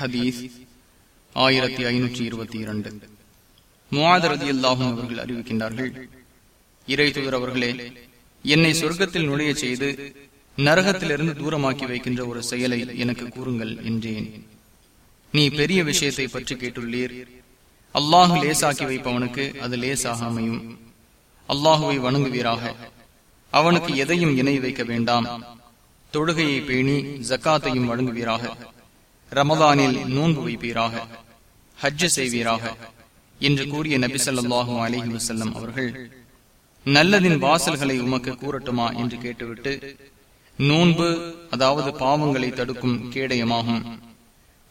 ஹதீஸ் ஆயிரத்தி ஐநூற்றி இருபத்தி இரண்டு. முவாதரதி அல்லாஹும் அவர்கள் அறிவிக்கின்றார்கள் இறை தூதர் அவர்களே என்னை சொர்க்கத்தில் நுழைய செய்து நரகத்திலிருந்து தூரமாக்கி வைக்கின்ற ஒரு செயலை எனக்கு கூறுங்கள் என்றேன். நீ பெரிய விஷயத்தை பற்றி கேட்டுள்ளீர். அல்லாஹு லேசாக்கி வைப்பவனுக்கு அது லேசாக அமையும் அல்லாஹுவை வணங்குவீராக. அவனுக்கு எதையும் இணை வைக்க வேண்டாம். தொழுகையை பேணி ஜக்காத்தையும் வழங்குவீராக. ரமதானில் நோன்பு வைப்பீராக ஹஜ்ஜு செய்வீராக என்று கூறிய நபிசல்லாஹு அலஹி வசல்லம் அவர்கள் நல்லதின் வாசல்களை உமக்கு கூறட்டுமா என்று கேட்டுவிட்டு நோன்பு அதாவது பாவங்களை தடுக்கும் கேடயமாகும்.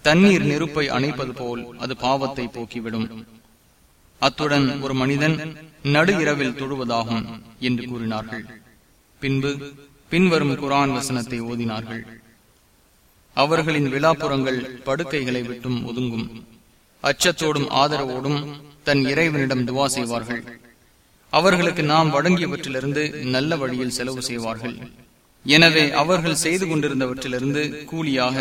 தண்ணீர் நெருப்பை அணைப்பது போல் அது பாவத்தை போக்கிவிடும். அத்துடன் ஒரு மனிதன் நடு இரவில் தொழுவதாகும் என்று கூறினார்கள். பின்பு பின்வரும் குரான் வசனத்தை ஓதினார்கள். அவர்களின் விழாப்புறங்கள் படுக்கைகளை விட்டும் ஒதுங்கும். அச்சத்தோடும் ஆதரவோடும் தன் இறைவனிடம் துவா செய்வார்கள். அவர்களுக்கு நாம் வழங்கியவற்றிலிருந்து நல்ல வழியில் செலவு செய்வார்கள். எனவே அவர்கள் செய்து கொண்டிருந்தவற்றிலிருந்து கூலியாக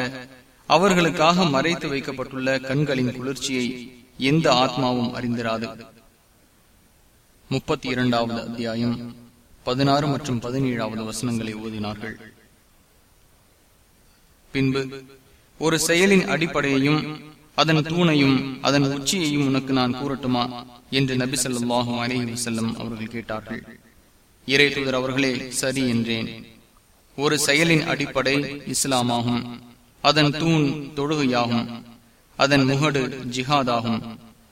அவர்களுக்காக மறைத்து வைக்கப்பட்டுள்ள கண்களின் குளிர்ச்சியை எந்த ஆத்மாவும் அறிந்திராது. முப்பத்தி இரண்டாவது அத்தியாயம் பதினாறு மற்றும் பதினேழாவது வசனங்களை ஓதினார்கள். பின்பு ஒரு செயலின் அடிப்படையையும் அதன் தூணையும் அதன் உச்சியையும் உனக்கு நான் கூறட்டுமா? என்று நபி சொல்லாஹும் அலி வசல்லம் அவர்கள் கேட்டார்கள். இறை தூதர் அவர்களே சரி என்றேன். ஒரு செயலின் அடிப்படை இஸ்லாமாகும். அதன் தூண் தொழுகையாகும். அதன் முகடு ஜிஹாதாகும்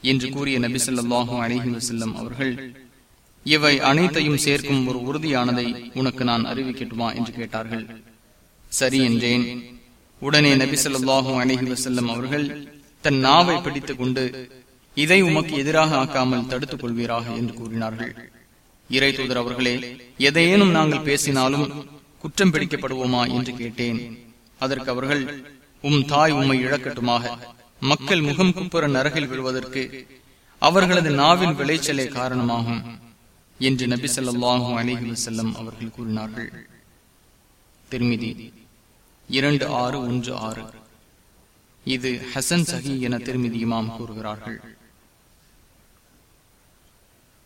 என்று கூறிய நபி சொல்லாஹும் அலஹி வசல்லம் அவர்கள் இவை அனைத்தையும் சேர்க்கும் ஒரு உறுதியானதை உனக்கு நான் அறிவிக்கட்டுமா? என்று கேட்டார்கள். சரி என்றேன். உடனே நபி சொல்லாஹும் அணைகி வசல்லம் அவர்கள் தன் நாவை பிடித்துக் கொண்டு இதை உமக்கு எதிராக ஆக்காமல் தடுத்துக் கொள்வீராக என்று கூறினார்கள். இறை தூதர் அவர்களே எதையேனும் நாங்கள் பேசினாலும் குற்றம் பிடிக்கப்படுவோமா? என்று கேட்டேன். அதற்கு அவர்கள் உம் தாய் உம்மை இழக்கட்டுமாக. மக்கள் முகம் குப்புற நரகில் விழுவதற்கு அவர்களது நாவின் விளைச்சலே காரணமாகும் என்று நபி சொல்லாஹும் அலிஹி வசல்லம் அவர்கள் கூறினார்கள். திருமிதி இரண்டு ஆறு ஒன்று ஆறு. இது ஹசன் சஹி என திருமதி இமாம் கூறுகிறார்கள்.